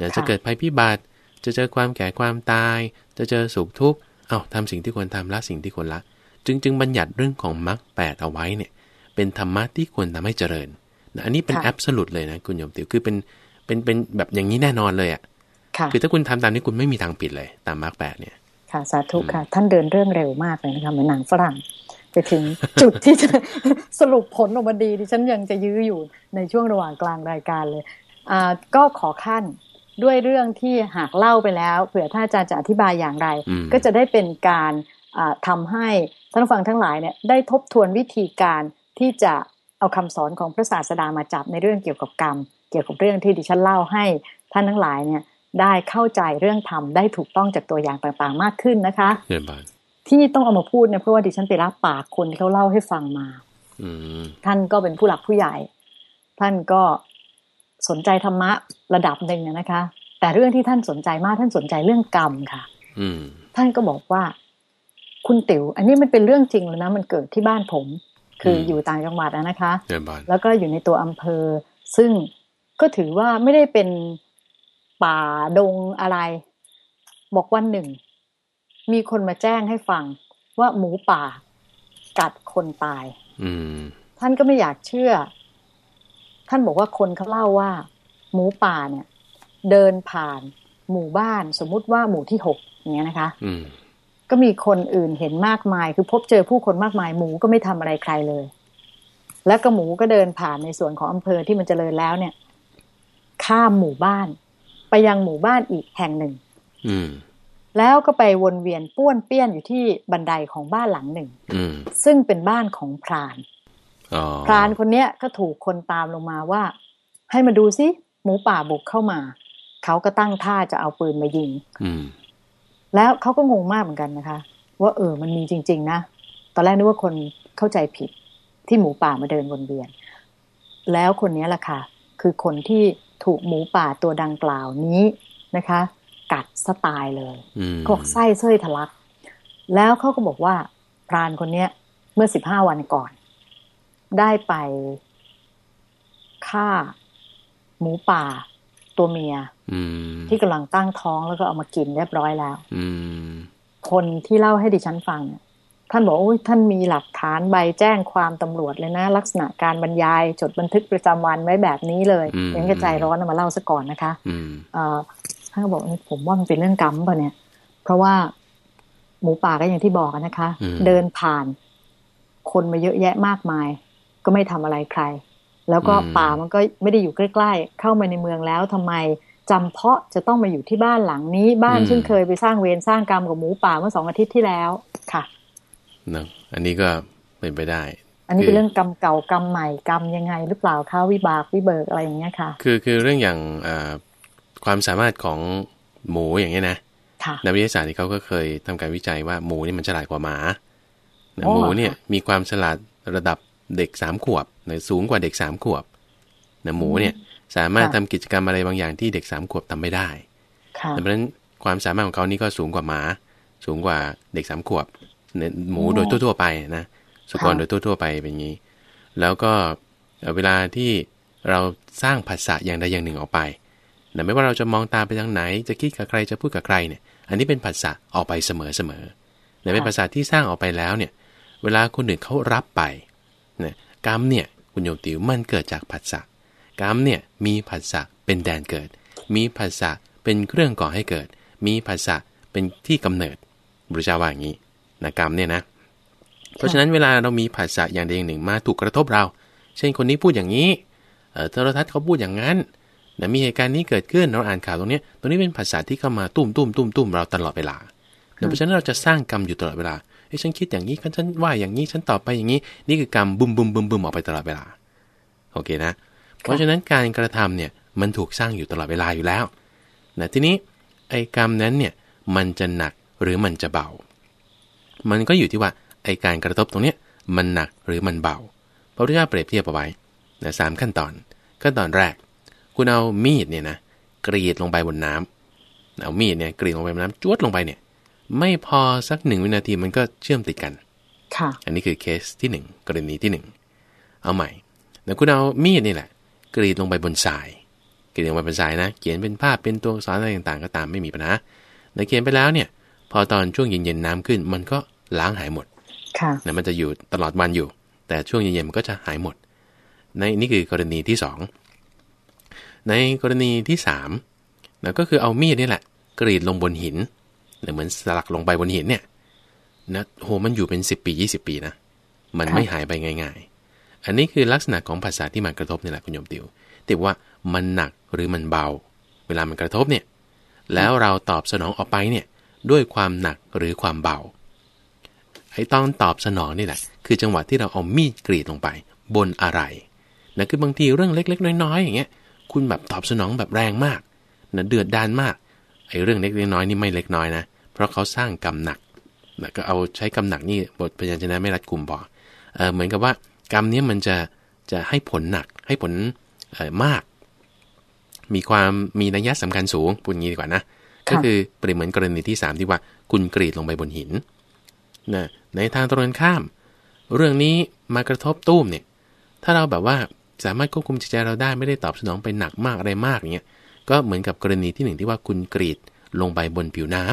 นะค่ะจะเกิดภัยพิบัติ จะเจอความแก่ความตาย จะเจอสุขทุกข์เอ้าทำสิ่งที่ควรทำละสิ่งที่ควรละ จึงจึงบัญญัติเรื่องของมรรคแปดเอาไว้เนี่ย เป็นธรรมะที่ควรทำให้เจริญนะอันนี้เป็นค่ะแอบสูตเลยนะคุณโยมติวคือเป็นเป็นเป็นแบบอย่างนี้แน่นอนเลยอะค่ะ คือถ้าคุณทำตามนี้คุณไม่มีทางผิดเลยตามมรรคแปดเนี่ย ค่ะสาธุค่ะ ท่านเดินเรื่องเร็วมากเลยนะคะเหมือนหนังฝรั่งไปถึงจุดที่จะสรุปผลออกมาดีดิฉันยังจะยื้ออยู่ในช่วงระหว่างกลางรายการเลย อ่าก็ขอขั้น ด้วยเรื่องที่หากเล่าไปแล้ว เผื่อท่านอาจารย์จะอธิบายอย่างไรอืมก็จะได้เป็นการอ่าทำให้ท่านผู้ฟังทั้งหลายเนี่ยได้ทบทวนวิธีการที่จะเอาคำสอนของพระศาสดามาจับในเรื่องเกี่ยวกับกรรม เกี่ยวกับเรื่องที่ดิฉันเล่าให้ท่านทั้งหลายเนี่ยได้เข้าใจเรื่องธรรมได้ถูกต้องจากตัวอย่างต่างๆ มากขึ้นนะคะเรียนบานที่ต้องเอามาพูดเนี่ยเพราะว่าดิฉันไปรับปากคนที่เขาเล่าให้ฟังมาอืมท่านก็เป็นผู้หลักผู้ใหญ่ ท่านก็ สนใจธรรมะระดับหนึ่งอะนะคะ แต่เรื่องที่ท่านสนใจมากท่านสนใจเรื่องกรรมค่ะ อืมท่านก็บอกว่า คุณติ๋วอันนี้มันเป็นเรื่องจริงเลยนะมันเกิดที่บ้านผม คืออมอยู่ต่างจังหวัดอะนะคะเรียนบานแล้วก็อยู่ในตัวอำเภอ ซึ่งก็ถือว่าไม่ได้เป็นป่าดงอะไร บอกวันหนึ่ง มีคนมาแจ้งให้ฟังว่าหมูป่า กัดคนตายอืมท่านก็ไม่อยากเชื่อ ท่านบอกว่าคนเขาเล่าว่า หมูป่าเนี่ย เดินผ่าน หมู่บ้าน สมมุติว่าหมู่ที่หกอย่างเงี้ยนะคะอืมก็มีคนอื่นเห็นมากมาย คือพบเจอผู้คนมากมาย หมูก็ไม่ทำอะไรใครเลย แล้วก็หมูก็เดินผ่านในส่วนของอำเภอที่มันเจริญแล้วเนี่ย ข้ามหมู่บ้าน ไปยังหมู่บ้านอีกแห่งหนึ่ง อืมแล้วก็ไปวนเวียนป้วนเปี้ยนอยู่ที่บันไดของบ้านหลังหนึ่งอืมซึ่งเป็นบ้านของพรานอ๋อ พรานคนเนี้ยก็ถูกคนตามลงมาว่า ให้มาดูซิหมูป่าบุกเข้ามา เขาก็ตั้งท่าจะเอาปืนมายิงอืมแล้วเขาก็งงมากเหมือนกันนะคะ ว่าเออมันมีจริง ๆ นะ ตอนแรกนึกว่าคนเข้าใจผิดที่หมูป่ามาเดินวนเวียน แล้วคนนี้แหละค่ะ คือคนที่ถูกหมูป่าตัวดังกล่าวนี้นะคะ กัดสตายเลยอืมเขาบอกไส้เส้ยทะลัก แล้วเขาก็บอกว่าพรานคนเนี้ย เมื่อสิบห้าวันก่อน ได้ไปฆ่าหมูป่าตัวเมียอืมที่กำลังตั้งท้องแล้วก็เอามากินเรียบร้อยแล้วอืมคนที่เล่าให้ดิฉันฟังเนี่ยท่านบอกว่าอุ๊ยท่านมีหลักฐานใบแจ้งความตำรวจเลยนะ ลักษณะการบรรยาย จดบันทึกประจำวันไว้แบบนี้เลยอืมยังกระใจร้อนเอามาเล่าซะก่อนนะคะอืมเอ่อท่านก็บอกเอ้ยผมว่ามันเป็นเรื่องกรรมป่ะเนี่ย เพราะว่าหมูป่าก็อย่างที่บอกอะนะคะอืมเดินผ่าน คนมาเยอะแยะมากมาย ก็ไม่ทำอะไรใคร แล้วก็ป่ามันก็ไม่ได้อยู่ใกล้ ๆ เข้ามาในเมืองแล้วทำไมจำเพาะจะต้องมาอยู่ที่บ้านหลังนี้ บ้านซึ่งเคยไปสร้างเวรสร้างกรรมกับหมูป่าเมื่อสองอาทิตย์ที่แล้วค่ะเนอะอันนี้ก็เป็นไปได้ อันนี้คือเป็นเรื่องกรรมเก่ากรรมใหม่กรรมยังไง หรือเปล่าคะวิบากวิเบิกอะไรอย่างเงี้ยค่ะ คือคือเรื่องอย่างเอ่อความสามารถของหมูอย่างเงี้ยนะค่ะนักวิทยาศาสตร์ที่เขาก็เคยทำการวิจัยว่าหมูนี่มันฉลาดกว่าหมานะอ๋อหมูเนี่ยมีความฉลาดระดับ เด็กสามขวบนะสูงกว่าเด็กสามขวบนะหมูเนี่ยสามารถทำกิจกรรมอะไรบางอย่างที่เด็กสามขวบทำไม่ได้ค่ะเพราะฉะนั้นความสามารถของเขานี่ก็สูงกว่าหมา สูงกว่าเด็กสามขวบเนี่ยหมูอ๋อโดยทั่วๆไปนะสุกรค่ะโดยทั่วๆไปเป็นอย่างนี้ แล้วก็เอ่อเวลาที่เราสร้างภาษาอย่างใดอย่างหนึ่งออกไปนะไม่ว่าเราจะมองตาไปทางไหน จะคิดกับใครจะพูดกับใครเนี่ย อันนี้เป็นภาษาออกไปเสมอเสมอๆนะเป็นภาษาที่สร้างออกไปแล้วเนี่ย เวลาคนอื่นเขารับไป นะกรรมเนี่ยคุณโยมติวมันเกิดจากภาษากรรมเนี่ยมีภาษาเป็นแดนเกิด มีภาษาเป็นเครื่องก่อให้เกิด มีภาษาเป็นที่กำเนิดบรุชาว่าอย่างนี้นะกรรมเนี่ยนะ เพราะฉะนั้นเวลาเรามีภาษาอย่างใดอย่างหนึ่งมาถูกกระทบเรา เช่นคนนี้พูดอย่างนี้เออโทรทัศน์เขาพูดอย่างนั้นนะมีเหตุการณ์นี้เกิดขึ้นเราอ่านข่าวตรงนี้ตรงนี้เป็นภาษาที่เข้ามาตุ้มตุ้มตุ้มตุ้มเราตลอดเวลาเพราะฉะนั้นเราจะสร้างกรรมอยู่ตลอดเวลา ฉันคิดอย่างนี้ฉันว่าอย่างนี้ฉันตอบไปอย่างนี้ นี่คือกรรมบุมบุมบุมบุมออกไปตลอดเวลาโอเคนะ เพราะฉะนั้นการกระทำเนี่ยมันถูกสร้างอยู่ตลอดเวลาอยู่แล้วนะทีนี้ไอ้กรรมนั้นเนี่ยมันจะหนักหรือมันจะเบา มันก็อยู่ที่ว่าไอ้การกระทบตรงเนี้ยมันหนักหรือมันเบาพระพุทธเจ้าเปรียบเทียบเอาไว้นะสามขั้นตอน ขั้นตอนแรก คุณเอามีดเนี่ยนะกรีดลงไปบนน้ำเอามีดเนี่ยกรีดลงไปบนน้ำจวดลงไปเนี่ย ไม่พอสักหนึ่งวินาทีมันก็เชื่อมติดกัน ค่ะ อันนี้คือเคสที่หนึ่งกรณีที่หนึ่งเอาใหม่แล้วคุณเอามีดนี่แหละ กรีดลงไปบนทรายกรีดลงไปบนทรายนะ เขียนเป็นภาพเป็นตัวอักษรอะไรต่างๆ ก็ตามไม่มีปัญหาแต่เขียนไปแล้วเนี่ย พอตอนช่วงเย็นๆน้ำขึ้น มันก็ล้างหายหมด ค่ะนะมันจะอยู่ตลอดวันอยู่ แต่ช่วงเย็นๆมันก็จะหายหมด ในนี่คือกรณีที่สองในกรณีที่สามนะก็คือเอามีดนี่แหละ กรีดลงบนหินนะ เหมือนสลักลงไปบนหินเนี่ยนะโหมันอยู่เป็น 10 ปี 20 ปีนะ มันไม่หายไปง่ายๆ อันนี้คือลักษณะของภาษาที่มากระทบนี่แหละคุณโยมติวต่ว่ามันหนักหรือมันเบา เวลามันกระทบเนี่ย แล้วเราตอบสนองออกไปเนี่ย ด้วยความหนักหรือความเบา ไอ้ตอนตอบสนองนี่แหละ คือจังหวะที่เราเอามีดกรีดลงไป บนอะไรนะคือบางทีเรื่องเล็ก ๆ น้อยๆอย่างเงี้ย คุณแบบตอบสนองแบบแรงมากนะเดือดดานมาก ไอ้เรื่องเล็กๆน้อยๆนี่ไม่เล็กน้อยนะ เพราะเขาสร้างกรรมหนักนะก็เอาใช้กรรมหนักนี่บทพยัญชนะไม่รัดกลุ่มบอกเออเหมือนกับว่ากรรมเนี้มันจะจะให้ผลหนักให้ผลเออมาก มีความมีนัยสำคัญสูงพูดงี้ดีกว่านะค่ะก็คือเปรียบเหมือนกรณีที่ 3 ที่ว่าคุณกรีดลงไปบนหินนะในทางตรงกันข้าม เรื่องนี้มากระทบตุ้มเนี่ย ถ้าเราแบบว่าสามารถควบคุมจิตใจเราได้ไม่ได้ตอบสนองไปหนักมากอะไรมากอย่างเงี้ย ก็เหมือนกับกรณีที่หนึ่งที่ว่าคุณกรีดลงไปบนผิวน้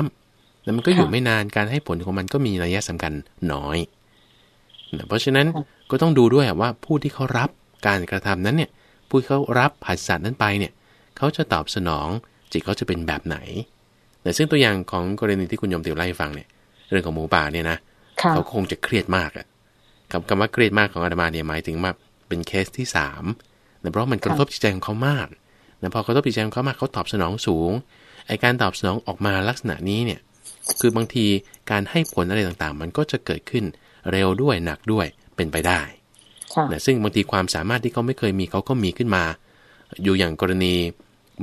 แต่มันก็อยู่ไม่นานการให้ผลของมันก็มีระยะสำคัญน้อยนะเพราะฉะนั้นก็ต้องดูด้วยว่าผู้ที่เขารับการกระทำนั้นเนี่ยผู้ที่เขารับผัสสะนั้นไปเนี่ยเขาจะตอบสนองจิตเขาจะเป็นแบบไหนแต่ซึ่งตัวอย่างของกรณีที่คุณยมติวไล่ฟังเนี่ย เรื่องของหมูป่าเนี่ยนะค่ะเขาคงจะเครียดมากอะคำคำว่าเครียดมากของอาตมาเนี่ยหมายถึงว่าเป็นเคสที่สามนะเพราะมันกระทบจิตใจของเขามาก นะพอกระทบจิตใจของเขามากเขาตอบสนองสูงไอการตอบสนองออกมาลักษณะนี้เนี่ยคือบางทีการให้ผลอะไรต่างๆ มันก็จะเกิดขึ้นเร็วด้วยหนักด้วยเป็นไปได้ค่ะนะซึ่งบางทีความสามารถที่เขาไม่เคยมีเขาก็มีขึ้นมา อยู่อย่างกรณี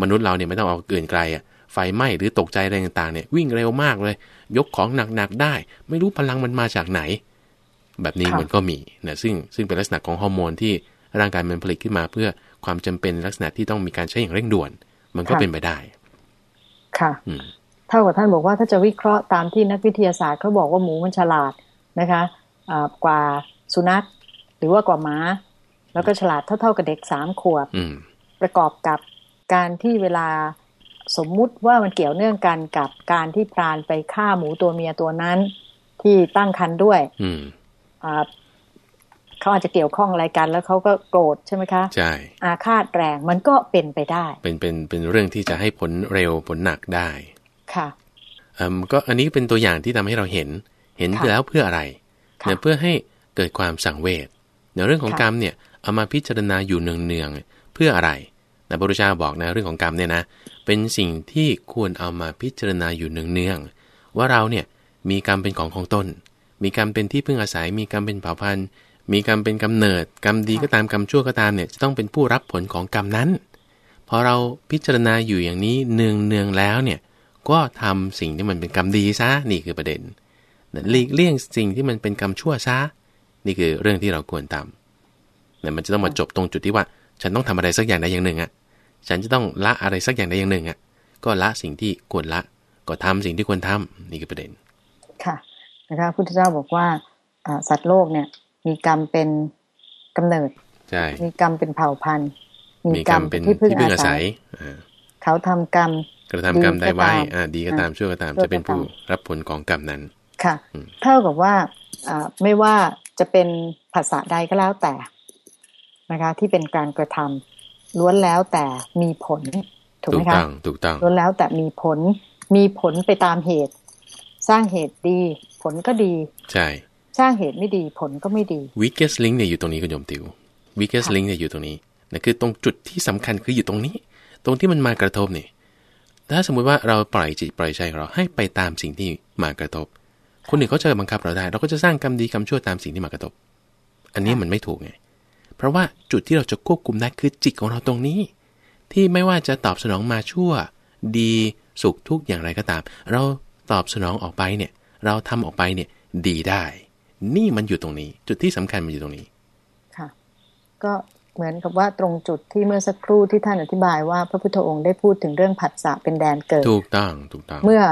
มนุษย์เราเนี่ยไม่ต้องเอาเกินไกลอะไฟไหม้หรือตกใจอะไรต่างๆเนี่ยวิ่งเร็วมากเลย ยกของหนักๆได้ ไม่รู้พลังมันมาจากไหน แบบนี้ค่ะมันก็มีนะซึ่งซึ่งเป็นลักษณะของฮอร์โมนที่ ร่างกายมันผลิตขึ้นมาเพื่อความจำเป็นลักษณะที่ต้องมีการใช้อย่างเร่งด่วน มันก็เป็นไปได้ ค่ะอืมเท่ากับท่านบอกว่าถ้าจะวิเคราะห์ตามที่นักวิทยาศาสตร์เขาบอกว่าหมูมันฉลาดนะคะอ่ากว่าสุนัขหรือว่ากว่าม้า แล้วก็ฉลาดเท่าๆกับเด็กสามขวบอืมประกอบกับการที่เวลาสมมุติว่ามันเกี่ยวเนื่องกันกับการที่พรานไปฆ่าหมูตัวเมียตัวนั้น ที่ตั้งครรภ์ด้วยอืมอ่า เขาอาจจะเกี่ยวข้องอะไรกัน แล้วเขาก็โกรธใช่ไหมคะใช่อาฆาตแรงมันก็เป็นไปได้ เป็นเป็นเป็นเรื่องที่จะให้ผลเร็วผลหนักได้ค่ะอืมก็อันนี้เป็นตัวอย่างที่ทำให้เราเห็นเห็นค่ะแล้วเพื่ออะไรค่ะเนี่ยเพื่อให้เกิดความสังเวชในเรื่องของค่ะกรรมเนี่ยเอามาพิจารณาอยู่เนืองๆเพื่ออะไรนะพระพุทธเจ้าบอกนะเรื่องของกรรมเนี่ยนะเป็นสิ่งที่ควรเอามาพิจารณาอยู่เนืองๆว่าเราเนี่ยมีกรรมเป็นของของตนมีกรรมเป็นที่พึ่งอาศัยมีกรรมเป็นเผ่าพันธุ์ มีกรรมเป็นกำเนิด กรรมดีก็ตามกรรมชั่วก็ตามเนี่ยจะต้องเป็นผู้รับผลของกรรมนั้นพอเราพิจารณาอยู่อย่างนี้เนืองเนืองๆแล้วเนี่ยก็ทำสิ่งที่มันเป็นกรรมดีซะนี่คือประเด็นนะหลีกเลี่ยงสิ่งที่มันเป็นกรรมชั่วซะนี่คือเรื่องที่เราควรทำนะมันจะต้องมาจบตรงจุดที่ว่า ฉันต้องทำอะไรสักอย่างใดอย่างหนึ่งอะ่ะฉันจะต้องละอะไรสักอย่างใดอย่างหนึ่งอะ่ะก็ละสิ่งที่ควรละก็ทำสิ่งที่ควรทำนี่คือประเด็น ค่ะนะคะพุทธเจ้าบอกว่าอ่าสัตว์โลกเนี่ย มีกรรมเป็นกำเนิดใช่มีกรรมเป็นเผ่าพันธุ์ มีกรรมเป็นที่พึ่งที่พึ่งอาอาศัศัยยอ่าเขาทำกรรมกระทำกรรมใดไว้ดีก็ตามอ่าดีก็ตามชั่วก็ตามชั่วก็จะเป็นผู้ตามรับผลของกรรมนั้น ค่ะอืมเท่ากับว่าอ่าไม่ว่าจะเป็นภาษาใดก็แล้วแต่นะคะ ที่เป็นการกระทำล้วนแล้วแต่มีผลถูกถูไหมกคะต้องถูกต้องล้วนแล้วแต่มีผลมีผลไปตามเหตุ สร้างเหตุดี ผลก็ดี ใช่ สร้างเหตุไม่ดีผลก็ไม่ดี weakest link เนี่ยอยู่ตรงนี้คุณโยมติว weakest ค่ะ link เนี่ยอยู่ตรงนี้นะคือตรงจุดที่สำคัญคืออยู่ตรงนี้ ตรงที่มันมากระทบเนี่ยถ้าสมมุติว่าเราปล่อยจิตปล่อยใจของเราให้ไปตามสิ่งที่มากระทบ คนอื่นเขาจะบังคับเราได้ เราก็จะสร้างกรรมดีกรรมชั่วตามสิ่งที่มากระทบ อันนี้มันไม่ถูกไงเพราะว่าจุดที่เราจะควบคุมได้คือจิตของเราตรงนี้ ที่ไม่ว่าจะตอบสนองมาชั่ว ดีสุขทุกข์อย่างไรก็ตาม เราตอบสนองออกไปเนี่ย เราทำออกไปเนี่ยดีได้ นี่มันอยู่ตรงนี้ จุดที่สำคัญมันอยู่ตรงนี้ ค่ะ ก็เหมือนกับว่าตรงจุดที่เมื่อสักครู่ที่ท่านอธิบายว่าพระพุทธองค์ได้พูดถึงเรื่องผัสสะเป็นแดนเกิด ถูกต้องถูกต้องเมื่อ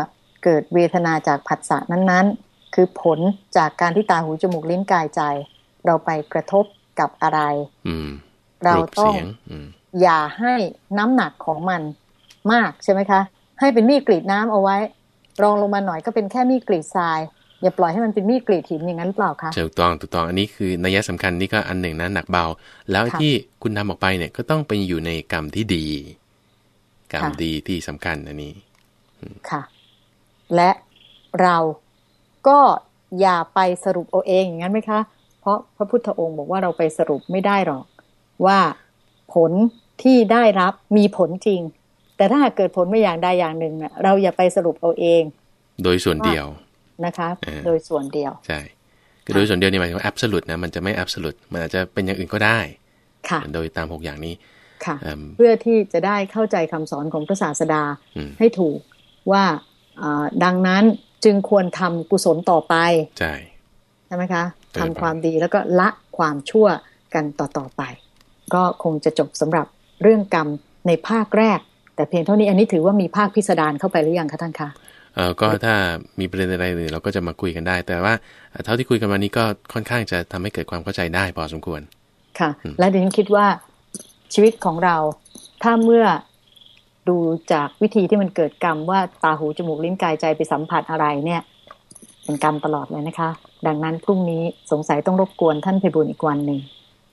เกิดเวทนาจากผัสสะนั้นๆ คือผลจากการที่ตาหูจมูกลิ้นกายใจ เราไปกระทบกับอะไร อืม เรารูปต้องเสียงอืมอย่าให้น้ำหนักของมันมากใช่ไหมคะ ให้เป็นมีดกรีดน้ำเอาไว้ รองลงมาหน่อยก็เป็นแค่มีดกรีดทราย อย่าปล่อยให้มันเป็นมีดกรีดหินอย่างนั้นหรือเปล่าคะถูกต้องถูกต้องอันนี้คือนัยสำคัญนี่ก็อันหนึ่งนะหนักเบา แล้วค่ะที่คุณทำออกไปเนี่ยก็ต้องเป็นอยู่ในกรรมที่ดี กรรมค่ะดีที่สำคัญอันนี้ค่ะ และเราก็อย่าไปสรุปเอาเองอย่างนั้นไหมคะ เพราะพระพุทธองค์บอกว่าเราไปสรุปไม่ได้หรอก ว่าผลที่ได้รับมีผลจริง แต่ถ้าหากเกิดผลไม่อย่างใดอย่างหนึ่งเนี่ยเราอย่าไปสรุปเอาเอง โดยส่วนเดียว นะคะเออโดยส่วนเดียว ใช่คือโดยส่วนเดียวนี่หมายถึงว่า absolute นะมันจะไม่ absolute มันอาจจะเป็นอย่างอื่นก็ได้ ค่ะ โดยตามหกอย่างนี้ค่ะอืมเพื่อที่จะได้เข้าใจคำสอนของพระศาสดาอืมให้ถูกว่าอ่าดังนั้นจึงควรทำกุศลต่อไป ใช่ใช่ไหมคะใช่ทำความดีแล้วก็ละความชั่วกันต่อๆไป ก็คงจะจบสำหรับเรื่องกรรมในภาคแรก แต่เพียงเท่านี้อันนี้ถือว่ามีภาคพิสดารเข้าไปหรือยังคะท่านคะ เออก็ถ้ามีประเด็นอะไรอื่นเราก็จะมาคุยกันได้ แต่ว่าเท่าที่คุยกันวันนี้ก็ค่อนข้างจะทำให้เกิดความเข้าใจได้พอสมควร ค่ะอืมและดิฉันคิดว่าชีวิตของเรา ถ้าเมื่อดูจากวิธีที่มันเกิดกรรมว่าตาหูจมูกลิ้นกายใจไปสัมผัสอะไรเนี่ย เป็นกรรมตลอดเลยนะคะ ดังนั้นพรุ่งนี้สงสัยต้องรบกวนท่านเพบุญอีกวันหนึ่ง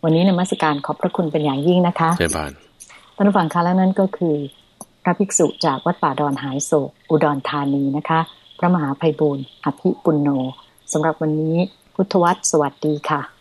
วันนี้นมัสการขอบพระคุณเป็นอย่างยิ่งนะคะเจ้าบานท่านผู้ฟังคะและนั่นก็คือ พระภิกษุจากวัดป่าดอนหายโศก อุดรธานีนะคะ พระมหาภัยบูรณ์อภิปุณโญสำหรับวันนี้พุทธวัตรสวัสดีค่ะ